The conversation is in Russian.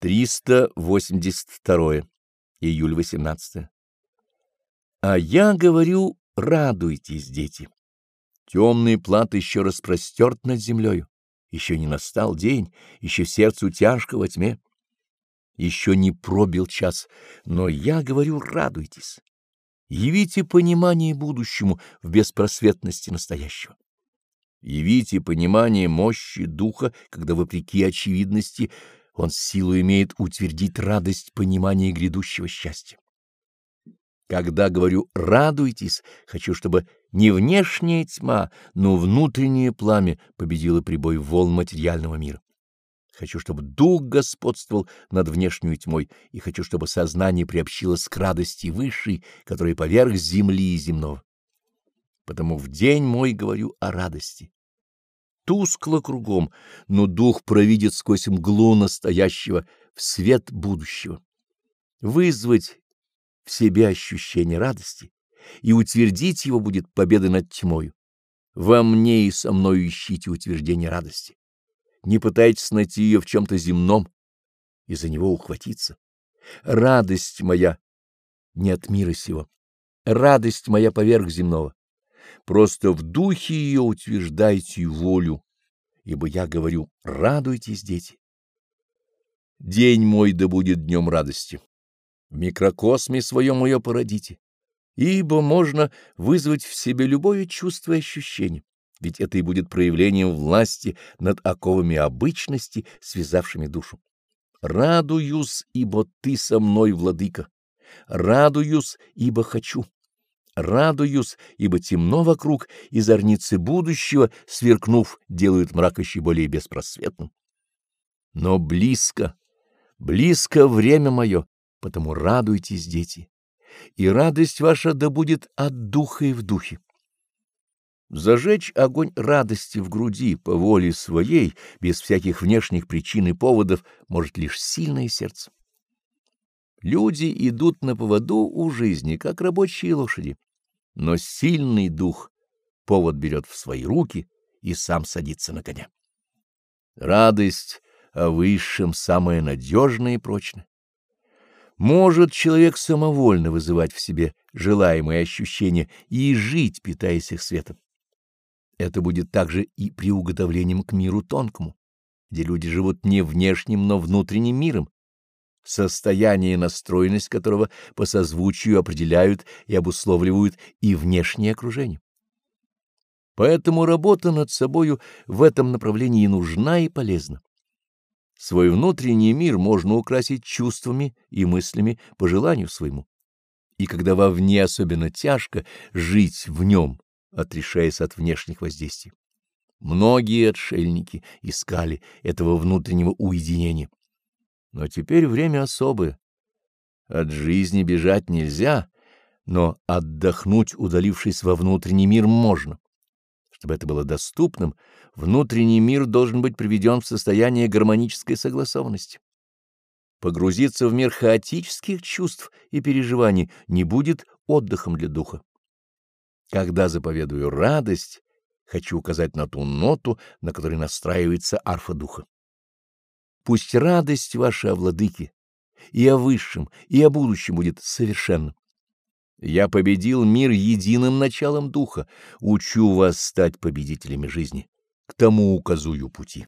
382. Июль 18. А я говорю, радуйтесь, дети. Темный плат еще распростерт над землею. Еще не настал день, еще сердцу тяжко во тьме. Еще не пробил час, но я говорю, радуйтесь. Явите понимание будущему в беспросветности настоящего. Явите понимание мощи духа, когда, вопреки очевидности, он силу имеет утвердить радость понимания грядущего счастья. Когда говорю «радуйтесь», хочу, чтобы не внешняя тьма, но внутреннее пламя победило прибой волн материального мира. Хочу, чтобы дух господствовал над внешней тьмой, и хочу, чтобы сознание приобщилось к радости высшей, которая поверх земли и земного. Потому в день мой говорю о радости тускло кругом, но дух провидит сквозь мглу настоящего в свет будущего. Вызвать в себе ощущение радости и утвердить его будет победа над тьмою. Во мне и со мною ищите утверждение радости. Не пытайтесь найти ее в чем-то земном и за него ухватиться. Радость моя не от мира сего, радость моя поверх земного. Просто в духе ее утверждайте волю, ибо я говорю, радуйтесь, дети. День мой да будет днем радости. В микрокосме своем ее породите, ибо можно вызвать в себе любое чувство и ощущение, ведь это и будет проявлением власти над оковами обычности, связавшими душу. Радуюсь, ибо ты со мной, владыка. Радуюсь, ибо хочу. Радуюсь, ибо темно вокруг, и зорницы будущего, сверкнув, делают мрак еще более беспросветным. Но близко, близко время мое, потому радуйтесь, дети, и радость ваша да будет от духа и в духе. Зажечь огонь радости в груди по воле своей, без всяких внешних причин и поводов, может лишь сильное сердце. Люди идут на поводу у жизни, как рабочие лошади но сильный дух повод берет в свои руки и сам садится на коня. Радость о высшем самая надежная и прочная. Может человек самовольно вызывать в себе желаемые ощущения и жить, питаясь их светом. Это будет также и при уготовлении к миру тонкому, где люди живут не внешним, но внутренним миром, состояние и настроенность которого по созвучию определяют и обусловливают и внешнее окружение. Поэтому работа над собою в этом направлении нужна и полезна. Свой внутренний мир можно украсить чувствами и мыслями по желанию своему. И когда вовне особенно тяжко жить в нем, отрешаясь от внешних воздействий. Многие отшельники искали этого внутреннего уединения. Но теперь время особое. От жизни бежать нельзя, но отдохнуть, удалившись во внутренний мир, можно. Чтобы это было доступным, внутренний мир должен быть приведен в состояние гармонической согласованности. Погрузиться в мир хаотических чувств и переживаний не будет отдыхом для духа. Когда заповедую радость, хочу указать на ту ноту, на которой настраивается арфа духа. Пусть радость ваша о владыке и о высшем, и о будущем будет совершенна. Я победил мир единым началом духа, учу вас стать победителями жизни, к тому указую пути.